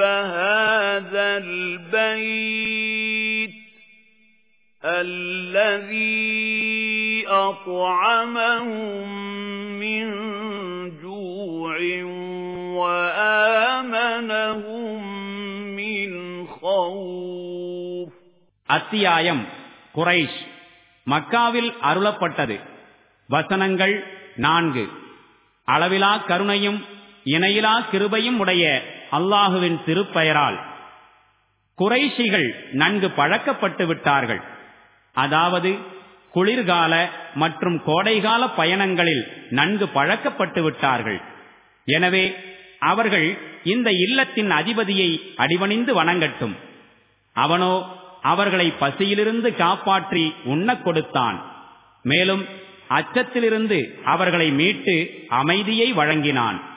هذا البيت الذي أطعمهم من جوع وآمنهم من خوف அத்தியாயம் குரைஷ் மக்காவில் அருளப்பட்டது வசனங்கள் நான்கு அளவிலா கருணையும் இணையிலா கிருபையும் உடைய அல்லாஹுவின் திருப்பெயரால் குறைஷிகள் நன்கு பழக்கப்பட்டு விட்டார்கள். அதாவது குளிர்கால மற்றும் கோடைகால பயணங்களில் நன்கு பழக்கப்பட்டு விட்டார்கள். எனவே அவர்கள் இந்த இல்லத்தின் அதிபதியை அடிவணிந்து வணங்கட்டும். அவனோ அவர்களை பசியிலிருந்து காப்பாற்றி உண்ணக் கொடுத்தான். மேலும் அச்சத்திலிருந்து அவர்களை மீட்டு அமைதியை வழங்கினான்.